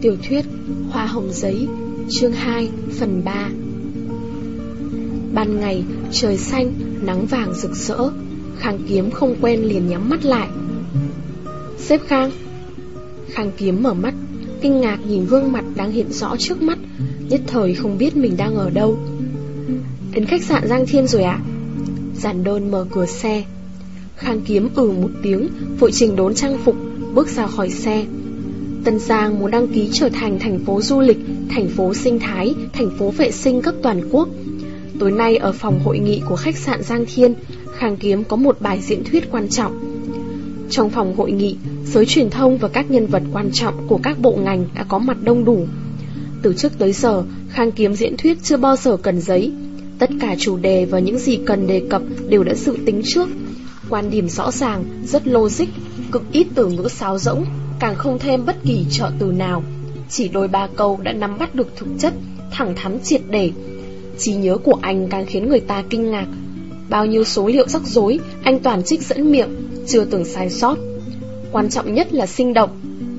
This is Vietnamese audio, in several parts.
Tiểu thuyết Hoa hồng giấy, Chương 2 phần 3 Ban ngày, trời xanh, Nắng vàng rực rỡ, Khang kiếm không quen liền nhắm mắt lại. Xếp Khang. Khang kiếm mở mắt, Kinh ngạc nhìn gương mặt đang hiện rõ trước mắt, Nhất thời không biết mình đang ở đâu. Đến khách sạn Giang Thiên rồi ạ. À? Giản đơn mở cửa xe. Khang kiếm ừ một tiếng, Vội trình đốn trang phục, Bước ra khỏi xe. Tân Giang muốn đăng ký trở thành thành phố du lịch Thành phố sinh thái Thành phố vệ sinh cấp toàn quốc. Tối nay ở phòng hội nghị của khách sạn Giang Thiên Khang Kiếm có một bài diễn thuyết quan trọng. Trong phòng hội nghị Giới truyền thông và các nhân vật quan trọng Của các bộ ngành đã có mặt đông đủ. Từ trước tới giờ Khang Kiếm diễn thuyết chưa bao giờ cần giấy. Tất cả chủ đề và những gì cần đề cập Đều đã dự tính trước. Quan điểm rõ ràng, rất logic Cực ít từ ngữ sáo rỗng. Càng không thêm bất kỳ trợ từ nào. Chỉ đôi ba câu đã nắm bắt được thực chất Thẳng thắn triệt để. Trí nhớ của anh càng khiến người ta kinh ngạc. Bao nhiêu số liệu rắc rối Anh toàn trích dẫn miệng Chưa từng sai sót. Quan trọng nhất là sinh động.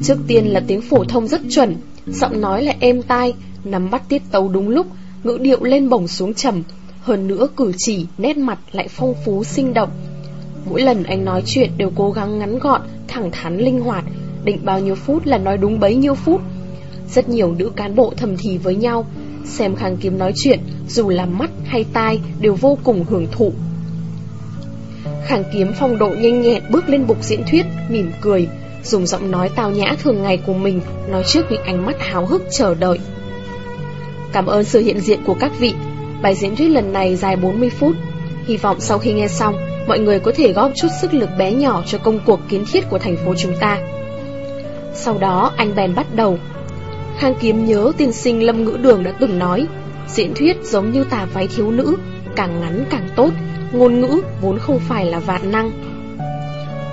Trước tiên là tiếng phổ thông rất chuẩn Giọng nói là êm tai Nắm bắt tiết tấu đúng lúc Ngữ điệu lên bổng xuống trầm. Hơn nữa cử chỉ, nét mặt lại phong phú sinh động. Mỗi lần anh nói chuyện đều cố gắng ngắn gọn Thẳng thắn linh hoạt. Định bao nhiêu phút là nói đúng bấy nhiêu phút. Rất nhiều nữ cán bộ thầm thì với nhau, Xem Khang Kiếm nói chuyện, Dù là mắt hay tai Đều vô cùng hưởng thụ. Khang Kiếm phong độ nhanh nhẹn Bước lên bục diễn thuyết, Mỉm cười, Dùng giọng nói tao nhã thường ngày của mình Nói trước những ánh mắt háo hức chờ đợi. Cảm ơn sự hiện diện của các vị. Bài diễn thuyết lần này dài 40 phút. Hy vọng sau khi nghe xong, Mọi người có thể góp chút sức lực bé nhỏ Cho công cuộc kiến thiết của thành phố chúng ta. Sau đó anh bèn bắt đầu. Khang Kiếm nhớ tiên sinh Lâm Ngữ Đường đã từng nói, Diễn thuyết giống như tà váy thiếu nữ, Càng ngắn càng tốt, Ngôn ngữ vốn không phải là vạn năng.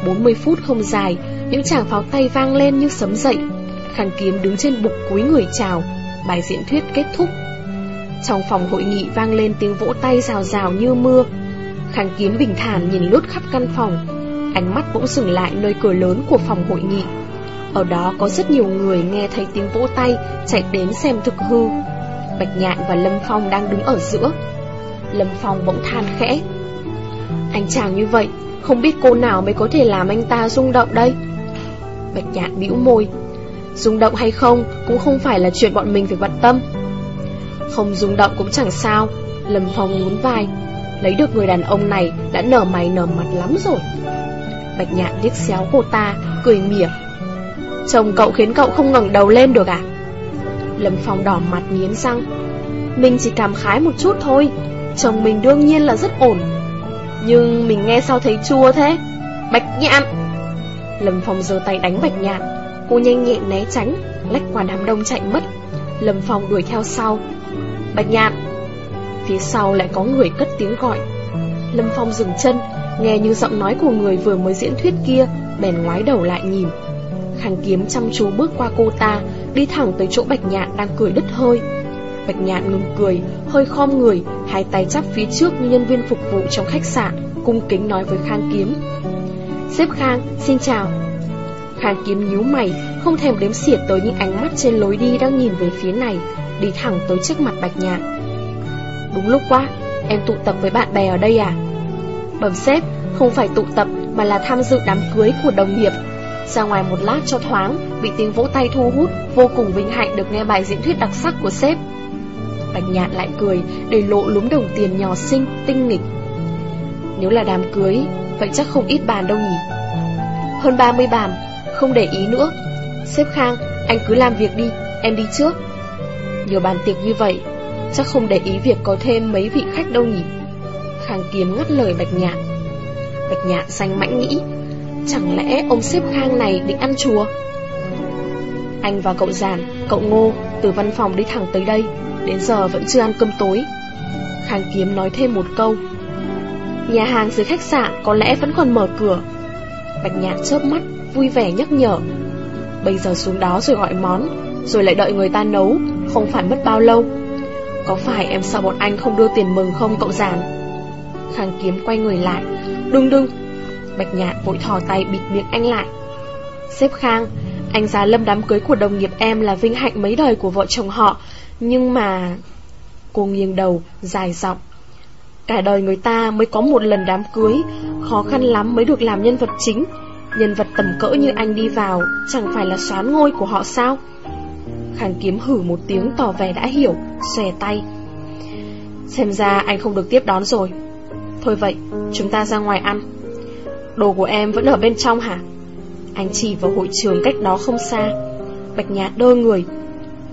40 phút không dài, Những chàng pháo tay vang lên như sấm dậy. Khang Kiếm đứng trên bục cúi người chào, Bài diễn thuyết kết thúc. Trong phòng hội nghị vang lên tiếng vỗ tay rào rào như mưa. Khang Kiếm bình thản nhìn lướt khắp căn phòng, Ánh mắt cũng dừng lại nơi cửa lớn của phòng hội nghị ở đó có rất nhiều người nghe thấy tiếng vỗ tay, Chạy đến xem thực hư. Bạch Nhạn và Lâm Phong đang đứng ở giữa. Lâm Phong bỗng than khẽ. Anh chàng như vậy, Không biết cô nào mới có thể làm anh ta rung động đây? Bạch Nhạn bĩu môi. Rung động hay không Cũng không phải là chuyện bọn mình phải bận tâm. Không rung động cũng chẳng sao. Lâm Phong nhún vai. Lấy được người đàn ông này Đã nở mày nở mặt lắm rồi. Bạch Nhạn liếc xéo cô ta, Cười mỉa. Chồng cậu khiến cậu không ngẩng đầu lên được à? Lâm Phong đỏ mặt nghiến răng. Mình chỉ cảm khái một chút thôi. Chồng mình đương nhiên là rất ổn. Nhưng mình nghe sao thấy chua thế? Bạch nhạn! Lâm Phong giơ tay đánh bạch nhạn. Cô nhanh nhẹn né tránh, Lách qua đám đông chạy mất. Lâm Phong đuổi theo sau. Bạch nhạn! Phía sau lại có người cất tiếng gọi. Lâm Phong dừng chân, Nghe như giọng nói của người vừa mới diễn thuyết kia, Bèn ngoái đầu lại nhìn. Khang kiếm chăm chú bước qua cô ta Đi thẳng tới chỗ Bạch Nhạn đang cười đứt hơi. Bạch Nhạn ngừng cười Hơi khom người Hai tay chắp phía trước như nhân viên phục vụ trong khách sạn Cung kính nói với Khang kiếm. Xếp Khang, xin chào. Khang kiếm nhíu mày Không thèm đếm xỉa tới những ánh mắt trên lối đi Đang nhìn về phía này Đi thẳng tới trước mặt Bạch Nhạn. Đúng lúc quá Em tụ tập với bạn bè ở đây à? Bẩm sếp Không phải tụ tập Mà là tham dự đám cưới của đồng nghiệp ra ngoài một lát cho thoáng, Bị tiếng vỗ tay thu hút, Vô cùng vinh hạnh được nghe bài diễn thuyết đặc sắc của sếp. Bạch nhạn lại cười, Để lộ lúm đồng tiền nhỏ xinh, Tinh nghịch. Nếu là đám cưới, Vậy chắc không ít bàn đâu nhỉ? Hơn 30 bàn, Không để ý nữa. Sếp Khang, Anh cứ làm việc đi, Em đi trước. Nhiều bàn tiệc như vậy, Chắc không để ý việc có thêm mấy vị khách đâu nhỉ? Khang kiếm ngắt lời Bạch Nhạn. Bạch Nhạn xanh mãnh nghĩ Chẳng lẽ ông xếp khang này định ăn chùa? Anh và cậu giản Cậu ngô, từ văn phòng đi thẳng tới đây, Đến giờ vẫn chưa ăn cơm tối. Khang kiếm nói thêm một câu. Nhà hàng dưới khách sạn Có lẽ vẫn còn mở cửa. Bạch nhạn chớp mắt, Vui vẻ nhắc nhở. Bây giờ xuống đó rồi gọi món, Rồi lại đợi người ta nấu, Không phải mất bao lâu. Có phải em sợ bọn anh không đưa tiền mừng không, cậu giản Khang kiếm quay người lại. Đừng đừng Bạch Nhạn vội thò tay bịt miệng anh lại. Sếp Khang, Anh giá lâm đám cưới của đồng nghiệp em là vinh hạnh mấy đời của vợ chồng họ Nhưng mà... Cô nghiêng đầu, dài giọng. Cả đời người ta mới có một lần đám cưới Khó khăn lắm mới được làm nhân vật chính. Nhân vật tầm cỡ như anh đi vào Chẳng phải là xoán ngôi của họ sao? Khang kiếm hử một tiếng tỏ vẻ đã hiểu Xòe tay. Xem ra anh không được tiếp đón rồi. Thôi vậy, chúng ta ra ngoài ăn. Đồ của em vẫn ở bên trong hả? Anh chỉ vào hội trường cách đó không xa. Bạch nhạn đơ người.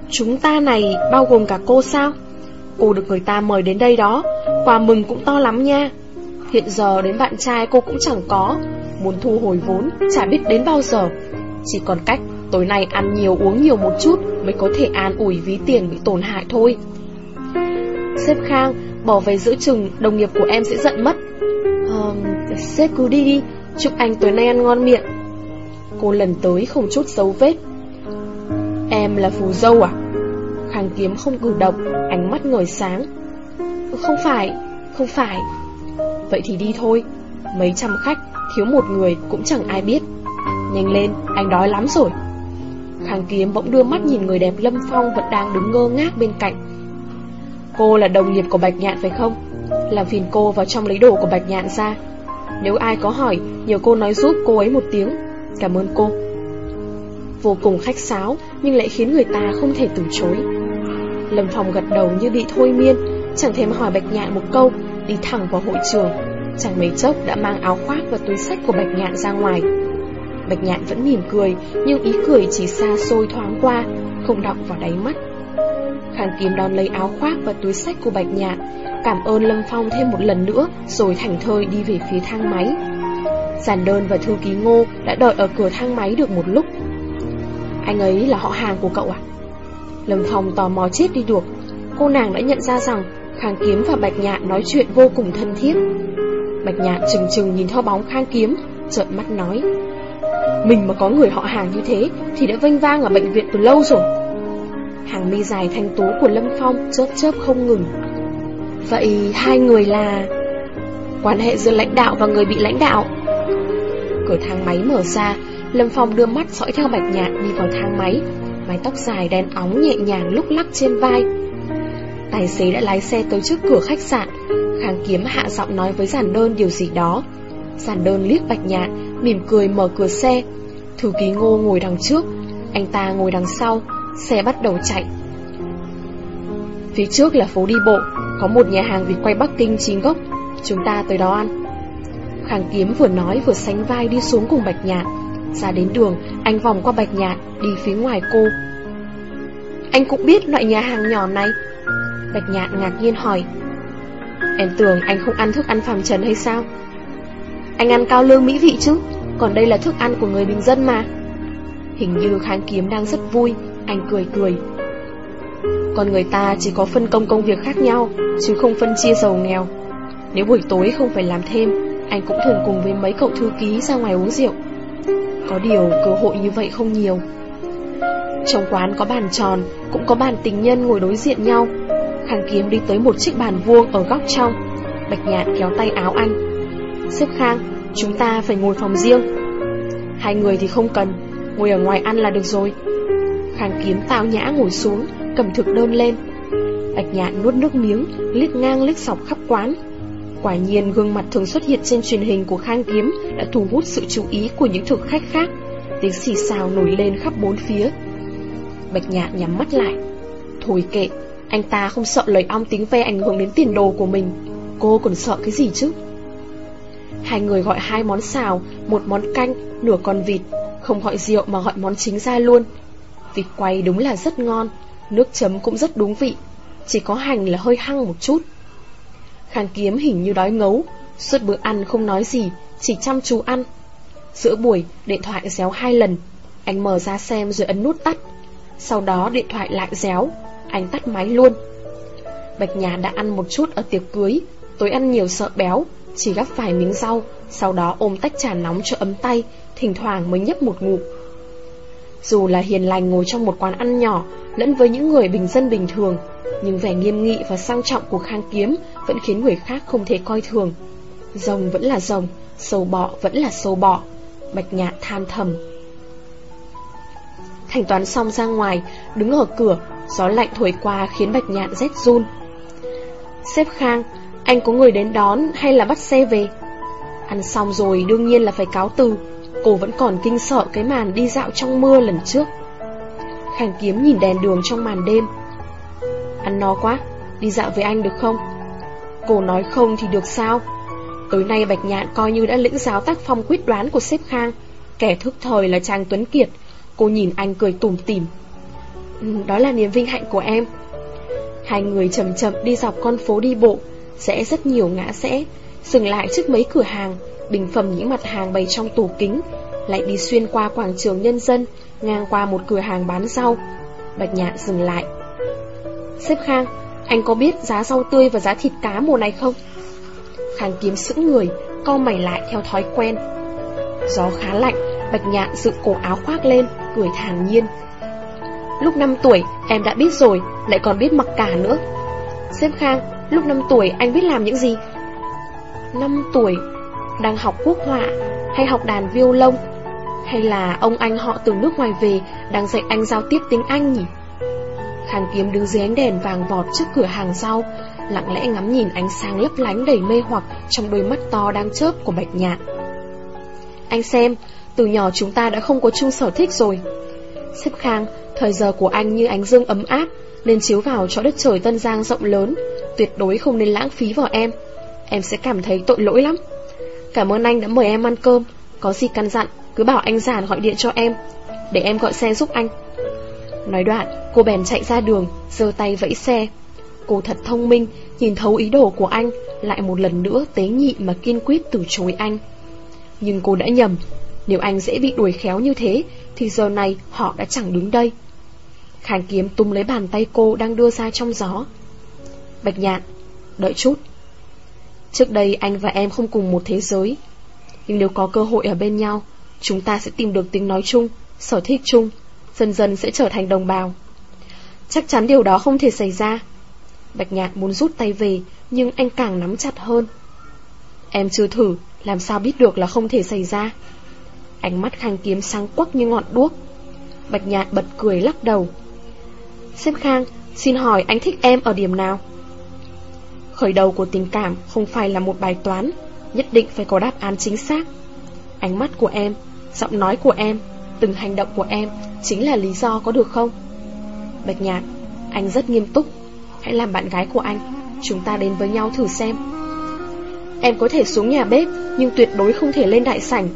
Chúng ta này bao gồm cả cô sao? Cô được người ta mời đến đây đó. Quà mừng cũng to lắm nha. Hiện giờ đến bạn trai cô cũng chẳng có. Muốn thu hồi vốn, Chả biết đến bao giờ. Chỉ còn cách tối nay ăn nhiều uống nhiều một chút Mới có thể an ủi ví tiền bị tổn hại thôi. Sếp Khang, Bỏ về giữa chừng, Đồng nghiệp của em sẽ giận mất uh, Sếp cứ đi đi Chúc anh tối nay ăn ngon miệng. Cô lần tới không chút dấu vết. Em là phù dâu à? Khang kiếm không cử động Ánh mắt ngời sáng. Không phải, không phải. Vậy thì đi thôi. Mấy trăm khách, thiếu một người cũng chẳng ai biết. Nhanh lên, anh đói lắm rồi. Khang kiếm bỗng đưa mắt nhìn người đẹp Lâm Phong Vẫn đang đứng ngơ ngác bên cạnh. Cô là đồng nghiệp của Bạch Nhạn phải không? Làm phiền cô vào trong lấy đồ của Bạch Nhạn ra. Nếu ai có hỏi, Nhờ cô nói giúp cô ấy một tiếng. Cảm ơn cô. Vô cùng khách sáo, Nhưng lại khiến người ta không thể từ chối. Lâm Phong gật đầu như bị thôi miên, Chẳng thèm hỏi Bạch Nhạn một câu, Đi thẳng vào hội trường. Chẳng mấy chốc đã mang áo khoác và túi sách của Bạch Nhạn ra ngoài. Bạch Nhạn vẫn mỉm cười, Nhưng ý cười chỉ xa xôi thoáng qua, Không đọng vào đáy mắt. Khang Kiếm đón lấy áo khoác và túi sách của Bạch Nhạn Cảm ơn Lâm Phong thêm một lần nữa, Rồi thảnh thơi đi về phía thang máy. Giản đơn và thư ký ngô Đã đợi ở cửa thang máy được một lúc. Anh ấy là họ hàng của cậu à? Lâm Phong tò mò chết đi được. Cô nàng đã nhận ra rằng Khang Kiếm và Bạch Nhạn nói chuyện vô cùng thân thiết. Bạch Nhạn chừng chừng nhìn theo bóng Khang Kiếm, Trợn mắt nói, Mình mà có người họ hàng như thế Thì đã vênh vang ở bệnh viện từ lâu rồi. Hàng mi dài thanh tú của Lâm Phong chớp chớp không ngừng. Vậy hai người là... Quan hệ giữa lãnh đạo và người bị lãnh đạo? Cửa thang máy mở ra, Lâm Phong đưa mắt dõi theo bạch nhạn đi vào thang máy. Mái tóc dài đen óng nhẹ nhàng lúc lắc trên vai. Tài xế đã lái xe tới trước cửa khách sạn. Kháng kiếm hạ giọng nói với giản đơn điều gì đó. Giản đơn liếc bạch nhạn, Mỉm cười mở cửa xe. Thư ký ngô ngồi đằng trước. Anh ta ngồi đằng sau. Xe bắt đầu chạy. Phía trước là phố đi bộ. Có một nhà hàng vịt quay Bắc Kinh chín gốc. Chúng ta tới đó ăn. Khang kiếm vừa nói vừa sánh vai đi xuống cùng Bạch Nhạn. Ra đến đường, Anh vòng qua Bạch Nhạn, Đi phía ngoài cô. Anh cũng biết loại nhà hàng nhỏ này. Bạch Nhạn ngạc nhiên hỏi. Em tưởng anh không ăn thức ăn phàm trần hay sao? Anh ăn cao lương mỹ vị chứ? Còn đây là thức ăn của người bình dân mà. Hình như khang kiếm đang rất vui. Anh cười cười. Còn người ta chỉ có phân công công việc khác nhau, Chứ không phân chia giàu nghèo. Nếu buổi tối không phải làm thêm, Anh cũng thường cùng với mấy cậu thư ký ra ngoài uống rượu. Có điều cơ hội như vậy không nhiều. Trong quán có bàn tròn, Cũng có bàn tình nhân ngồi đối diện nhau. Khang kiếm đi tới một chiếc bàn vuông ở góc trong. Bạch nhạn kéo tay áo anh Xếp Khang, Chúng ta phải ngồi phòng riêng. Hai người thì không cần, Ngồi ở ngoài ăn là được rồi. Khang kiếm tao nhã ngồi xuống. Cầm thực đơn lên Bạch nhạn nuốt nước miếng Liếc ngang liếc sọc khắp quán Quả nhiên gương mặt thường xuất hiện trên truyền hình của Khang Kiếm đã thu hút sự chú ý của những thực khách khác. Tiếng xì xào nổi lên khắp bốn phía. Bạch nhạn nhắm mắt lại. Thôi kệ, anh ta không sợ lời ong tính ve ảnh hưởng đến tiền đồ của mình. Cô còn sợ cái gì chứ? Hai người gọi hai món xào, một món canh, nửa con vịt. Không gọi rượu mà gọi món chính ra luôn. Vịt quay đúng là rất ngon, nước chấm cũng rất đúng vị. Chỉ có hành là hơi hăng một chút. Khang kiếm hình như đói ngấu, Suốt bữa ăn không nói gì, Chỉ chăm chú ăn Giữa buổi, điện thoại réo hai lần, Anh mở ra xem rồi ấn nút tắt Sau đó điện thoại lại réo, Anh tắt máy luôn Bạch nhà đã ăn một chút ở tiệc cưới, Tối ăn nhiều sợ béo, Chỉ gắp vài miếng rau, Sau đó ôm tách trà nóng cho ấm tay, Thỉnh thoảng mới nhấp một ngụm dù là hiền lành ngồi trong một quán ăn nhỏ Lẫn với những người bình dân bình thường nhưng vẻ nghiêm nghị và sang trọng của khang kiếm vẫn khiến người khác không thể coi thường. Rồng vẫn là rồng, sâu bọ vẫn là sâu bọ. Bạch nhạn than thầm. Thanh toán xong ra ngoài, đứng ở cửa, gió lạnh thổi qua khiến Bạch Nhạn rét run. xếp Khang, anh có người đến đón hay là bắt xe về? Ăn xong rồi đương nhiên là phải cáo từ, cô vẫn còn kinh sợ cái màn đi dạo trong mưa lần trước. Khang Kiếm nhìn đèn đường trong màn đêm. Ăn no quá, đi dạo với anh được không? Cô nói không thì được sao? Tối nay Bạch Nhạn coi như đã lĩnh giáo tác phong quyết đoán của sếp Khang, kẻ thức thời là Trang Tuấn Kiệt. Cô nhìn anh cười tủm tỉm. Ừ, đó là niềm vinh hạnh của em. Hai người chậm chậm đi dọc con phố đi bộ, sẽ rất nhiều ngã rẽ, dừng lại trước mấy cửa hàng, bình phẩm những mặt hàng bày trong tủ kính, lại đi xuyên qua quảng trường nhân dân, ngang qua một cửa hàng bán rau. Bạch Nhạn dừng lại. Sếp Khang, anh có biết giá rau tươi và giá thịt cá mùa này không? Khang kiếm sững người, co mày lại theo thói quen. Gió khá lạnh, Bạch Nhạn dựng cổ áo khoác lên, cười thản nhiên. Lúc 5 tuổi, em đã biết rồi, lại còn biết mặc cả nữa. Sếp Khang, lúc 5 tuổi anh biết làm những gì? 5 tuổi, đang học quốc họa, hay học đàn violon, hay là ông anh họ từ nước ngoài về đang dạy anh giao tiếp tiếng Anh nhỉ? Khang kiếm đứng dưới ánh đèn vàng vọt trước cửa hàng rau, lặng lẽ ngắm nhìn ánh sáng lấp lánh đầy mê hoặc trong đôi mắt to đang chớp của Bạch Nhạn. Anh xem, từ nhỏ chúng ta đã không có chung sở thích rồi. Xếp Khang, thời giờ của anh như ánh dương ấm áp, nên chiếu vào cho đất trời Tân Giang rộng lớn, tuyệt đối không nên lãng phí vào em. Em sẽ cảm thấy tội lỗi lắm. Cảm ơn anh đã mời em ăn cơm, có gì căn dặn, cứ bảo anh giản gọi điện cho em, để em gọi xe giúp anh. Nói đoạn, cô bèn chạy ra đường, giơ tay vẫy xe. Cô thật thông minh, nhìn thấu ý đồ của anh, lại một lần nữa tế nhị mà kiên quyết từ chối anh. Nhưng cô đã nhầm, nếu anh dễ bị đuổi khéo như thế, thì giờ này họ đã chẳng đứng đây. Khang kiếm tung lấy bàn tay cô đang đưa ra trong gió. Bạch nhạn, đợi chút. Trước đây anh và em không cùng một thế giới, nhưng nếu có cơ hội ở bên nhau, chúng ta sẽ tìm được tiếng nói chung, sở thích chung, dần dần sẽ trở thành đồng bào. Chắc chắn điều đó không thể xảy ra. Bạch nhạn muốn rút tay về, nhưng anh càng nắm chặt hơn. Em chưa thử, làm sao biết được là không thể xảy ra. Ánh mắt Khang Kiếm sáng quắc như ngọn đuốc. Bạch nhạn bật cười lắc đầu. Xếp Khang, xin hỏi anh thích em ở điểm nào? Khởi đầu của tình cảm không phải là một bài toán, nhất định phải có đáp án chính xác. Ánh mắt của em, giọng nói của em, từng hành động của em chính là lý do có được không? Bạch Nhạc, anh rất nghiêm túc, hãy làm bạn gái của anh, chúng ta đến với nhau thử xem. Em có thể xuống nhà bếp, nhưng tuyệt đối không thể lên đại sảnh.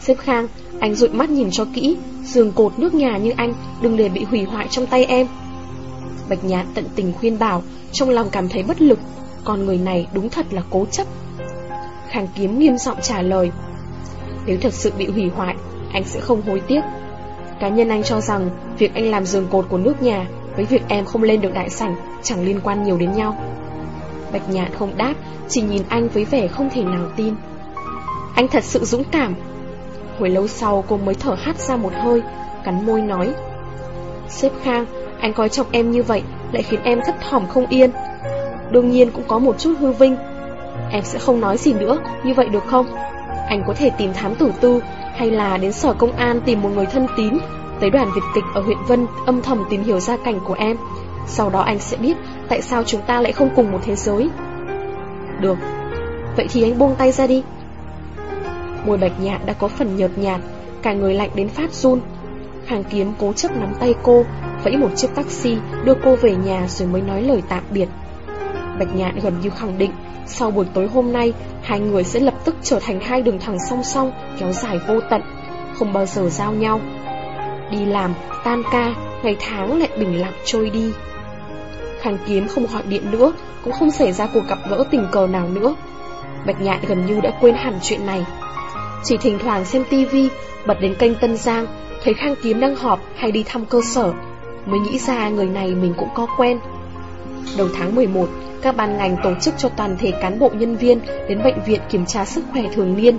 xếp Khang, anh dụi mắt nhìn cho kỹ, giường cột nước nhà như anh, đừng để bị hủy hoại trong tay em. Bạch Nhạc tận tình khuyên bảo, trong lòng cảm thấy bất lực, con người này đúng thật là cố chấp. Khang Kiếm nghiêm giọng trả lời, nếu thật sự bị hủy hoại, anh sẽ không hối tiếc. Cá nhân anh cho rằng việc anh làm giường cột của nước nhà với việc em không lên được đại sảnh chẳng liên quan nhiều đến nhau. Bạch Nhạn không đáp, chỉ nhìn anh với vẻ không thể nào tin. Anh thật sự dũng cảm. Hồi lâu sau cô mới thở hắt ra một hơi, cắn môi nói. Sếp Khang, anh coi trọng em như vậy lại khiến em thất thỏm không yên. Đương nhiên cũng có một chút hư vinh. Em sẽ không nói gì nữa, như vậy được không? Anh có thể tìm thám tử tư hay là đến sở công an tìm một người thân tín tới đoàn Việt kịch ở huyện Vân âm thầm tìm hiểu gia cảnh của em. Sau đó anh sẽ biết tại sao chúng ta lại không cùng một thế giới. Được, vậy thì anh buông tay ra đi. Môi bạch nhạt đã có phần nhợt nhạt, cả người lạnh đến phát run. Hàng kiếm cố chấp nắm tay cô, vẫy một chiếc taxi đưa cô về nhà rồi mới nói lời tạm biệt. Bạch nhạn gần như khẳng định sau buổi tối hôm nay, hai người sẽ lập tức trở thành hai đường thẳng song song, kéo dài vô tận, không bao giờ giao nhau. Đi làm, tan ca, ngày tháng lại bình lặng trôi đi. Khang Kiếm không gọi điện nữa, cũng không xảy ra cuộc gặp gỡ tình cờ nào nữa. Bạch Nhạn gần như đã quên hẳn chuyện này. Chỉ thỉnh thoảng xem tivi, bật đến kênh Tân Giang, thấy Khang Kiếm đang họp hay đi thăm cơ sở, mới nghĩ ra người này mình cũng có quen. Đầu tháng 11, các ban ngành tổ chức cho toàn thể cán bộ nhân viên đến bệnh viện kiểm tra sức khỏe thường niên.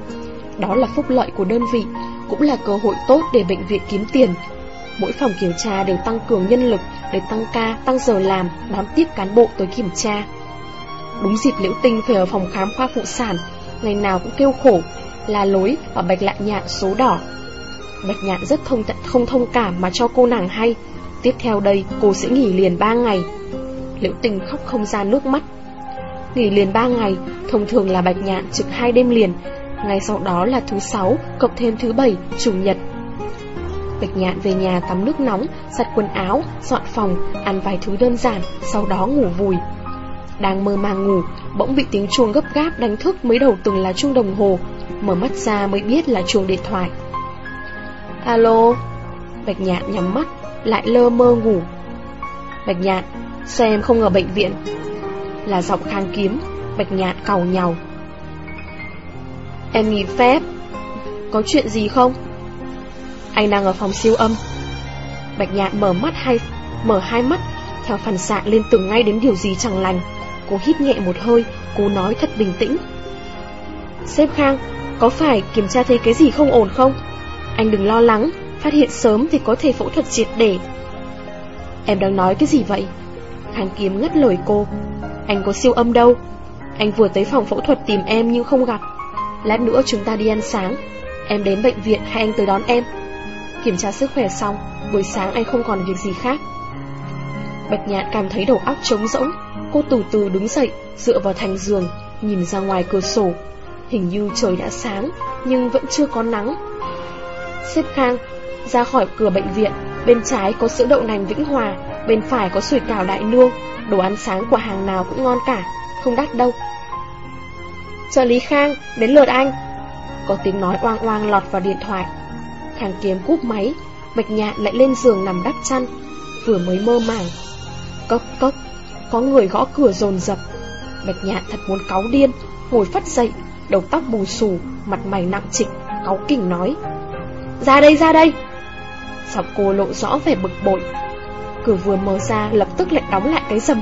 Đó là phúc lợi của đơn vị, cũng là cơ hội tốt để bệnh viện kiếm tiền. Mỗi phòng kiểm tra đều tăng cường nhân lực để tăng ca, tăng giờ làm, đón tiếp cán bộ tới kiểm tra. Đúng dịp liễu tinh phải ở phòng khám khoa phụ sản, ngày nào cũng kêu khổ, là lối ở bạch lạ nhạn số đỏ. Bạch nhạn rất thông không thông cảm mà cho cô nàng hay Tiếp theo đây cô sẽ nghỉ liền 3 ngày Liễu tình khóc không ra nước mắt. Nghỉ liền 3 ngày Thông thường là bạch nhạn trực hai đêm liền. Ngày sau đó là thứ sáu Cộng thêm thứ bảy, chủ nhật. Bạch nhạn về nhà tắm nước nóng Giặt quần áo, dọn phòng Ăn vài thứ đơn giản Sau đó ngủ vùi. Đang mơ màng ngủ Bỗng bị tiếng chuông gấp gáp đánh thức Mới đầu từng là chuông đồng hồ. Mở mắt ra mới biết là chuông điện thoại. Alo? Bạch nhạn nhắm mắt Lại lơ mơ ngủ. Bạch nhạn Sao em không ở bệnh viện. Là giọng khang kiếm, Bạch nhạn cầu nhau Em nghỉ phép. Có chuyện gì không? Anh đang ở phòng siêu âm. Bạch nhạn mở mắt hay Mở hai mắt, Theo phản xạ lên tưởng ngay đến điều gì chẳng lành. Cô hít nhẹ một hơi Cô nói thật bình tĩnh. Sếp Khang, Có phải kiểm tra thấy cái gì không ổn không? Anh đừng lo lắng, Phát hiện sớm thì có thể phẫu thuật triệt để. Em đang nói cái gì vậy? Khang kiếm ngất lời cô. Anh có siêu âm đâu. Anh vừa tới phòng phẫu thuật tìm em nhưng không gặp. Lát nữa chúng ta đi ăn sáng. Em đến bệnh viện hay anh tới đón em? Kiểm tra sức khỏe xong, Buổi sáng anh không còn việc gì khác. Bạch nhạn cảm thấy đầu óc trống rỗng. Cô từ từ đứng dậy, Dựa vào thành giường, Nhìn ra ngoài cửa sổ. Hình như trời đã sáng, Nhưng vẫn chưa có nắng. Xếp khang Ra khỏi cửa bệnh viện, Bên trái có sữa đậu nành Vĩnh Hòa. Bên phải có sủi cảo Đại Nương Đồ ăn sáng của hàng nào cũng ngon cả Không đắt đâu. Trợ lý Khang, đến lượt anh. Có tiếng nói oang oang lọt vào điện thoại. Khang kiếm cúp máy Bạch nhạn lại lên giường nằm đắp chăn Vừa mới mơ màng. Cốc cốc Có người gõ cửa rồn rập Bạch nhạn thật muốn cáu điên Ngồi phát dậy Đầu tóc bù xù Mặt mày nặng trịch Cáu kỉnh nói. Ra đây ra đây. Giọng cô lộ rõ vẻ bực bội. Cửa vừa mở ra lập tức lại đóng lại cái rầm.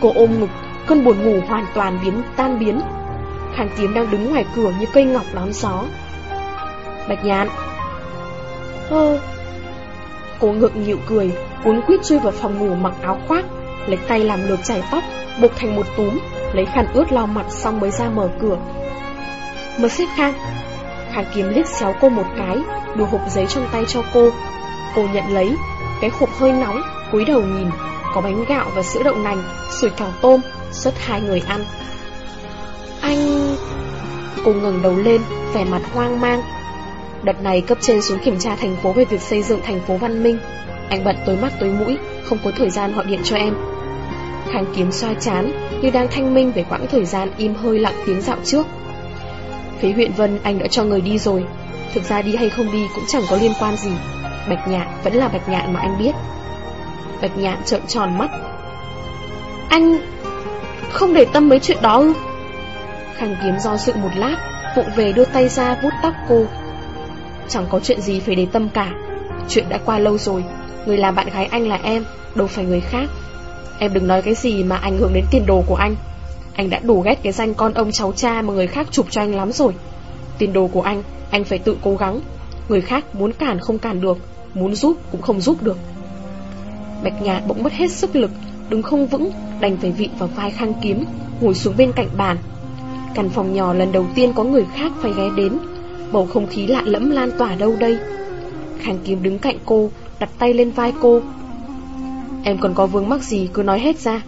Cô ôm ngực, Cơn buồn ngủ hoàn toàn biến, tan biến. Khang Kiếm đang đứng ngoài cửa như cây ngọc đón gió. Bạch nhạn. Ơ. Cô ngượng nghịu cười, Cuốn quýt chui vào phòng ngủ mặc áo khoác, Lấy tay làm lược chải tóc, Buộc thành một túm, Lấy khăn ướt lau mặt xong mới ra mở cửa. Mở xếp Khang. Khang Kiếm liếc xéo cô một cái, Đưa hộp giấy trong tay cho cô. Cô nhận lấy, Cái hộp hơi nóng cúi đầu nhìn, Có bánh gạo và sữa đậu nành, Sủi cảo tôm Suốt hai người ăn. Anh... Cô ngừng đầu lên, Vẻ mặt hoang mang. Đợt này cấp trên xuống kiểm tra thành phố Về việc xây dựng thành phố văn minh. Anh bận tối mắt tối mũi, Không có thời gian gọi điện cho em. Khang kiếm xoa chán, Như đang thanh minh về quãng thời gian im hơi lặng tiếng dạo trước. Phía huyện Vân anh đã cho người đi rồi. Thực ra đi hay không đi cũng chẳng có liên quan gì. Bạch nhạn vẫn là bạch nhạn mà anh biết. Bạch nhạn trợn tròn mắt. Anh không để tâm mấy chuyện đó ư? Khang kiếm do sự một lát Vụ về đưa tay ra vuốt tóc cô. Chẳng có chuyện gì phải để tâm cả. Chuyện đã qua lâu rồi, Người làm bạn gái anh là em, Đâu phải người khác. Em đừng nói cái gì mà ảnh hưởng đến tiền đồ của anh. Anh đã đủ ghét cái danh con ông cháu cha Mà người khác chụp cho anh lắm rồi. Tiền đồ của anh Anh phải tự cố gắng. Người khác muốn cản không cản được, Muốn giúp cũng không giúp được. Bạch Nhạt bỗng mất hết sức lực, Đứng không vững, Đành phải vị vào vai khang kiếm, Ngồi xuống bên cạnh bàn. Căn phòng nhỏ lần đầu tiên có người khác phải ghé đến, Bầu không khí lạ lẫm lan tỏa đâu đây. Khang kiếm đứng cạnh cô, Đặt tay lên vai cô. Em còn có vướng mắc gì cứ nói hết ra.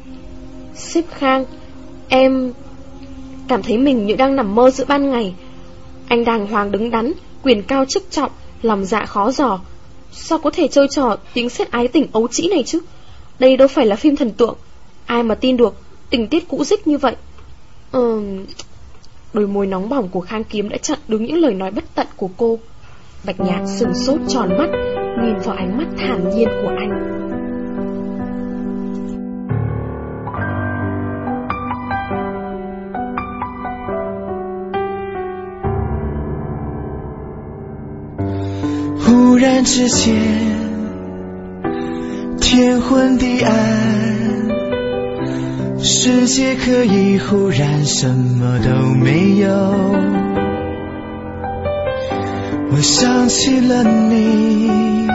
Xếp Khang, Em Cảm thấy mình như đang nằm mơ giữa ban ngày. Anh đàng hoàng đứng đắn, Quyền cao chức trọng, Lòng dạ khó giò. Sao có thể chơi trò tiếng xét ái tình ấu trĩ này chứ? Đây đâu phải là phim thần tượng. Ai mà tin được Tình tiết cũ dích như vậy? Ừm Đôi môi nóng bỏng của Khang Kiếm đã chặn đứng những lời nói bất tận của cô. Bạch nhạc sừng sốt tròn mắt, Nhìn vào ánh mắt thản nhiên của anh. 然之间，天昏地暗，世界可以忽然什么都没有。我想起了你，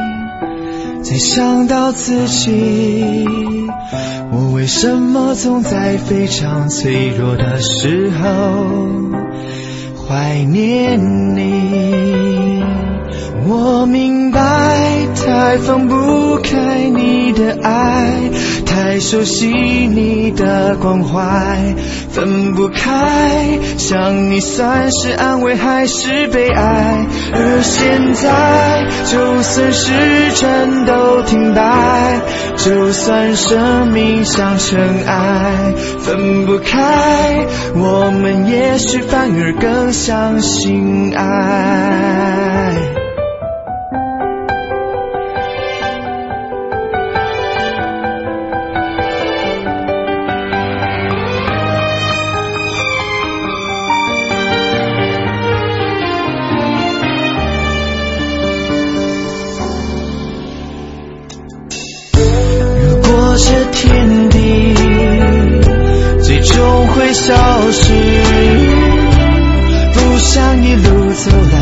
再想到自己，我为什么总在非常脆弱的时候怀念你？我明白，太放不开你的爱，太熟悉你的关怀，分不开。想你算是安慰还是悲哀？而现在，就算时针都停摆，就算生命像尘埃，分不开，我们也许反而更相信爱。so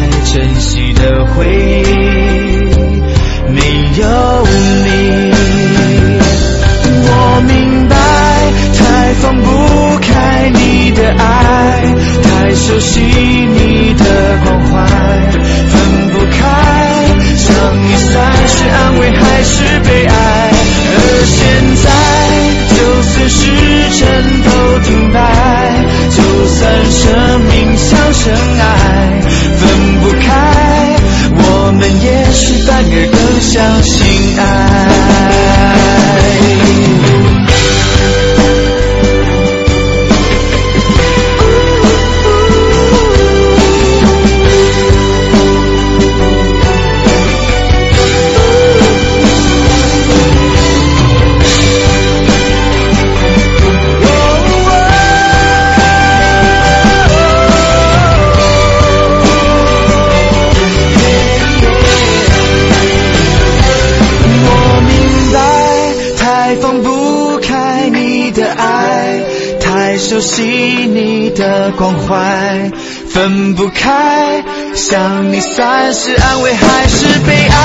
想你算是安慰还是悲哀？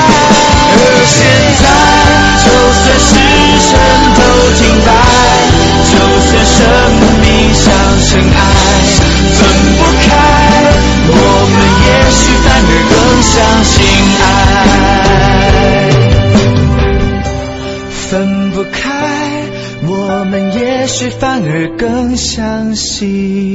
而现在，就算时针都停摆，就算生命像尘埃，分不开，我们也许反而更相信爱，分不开。我们也许反而更相信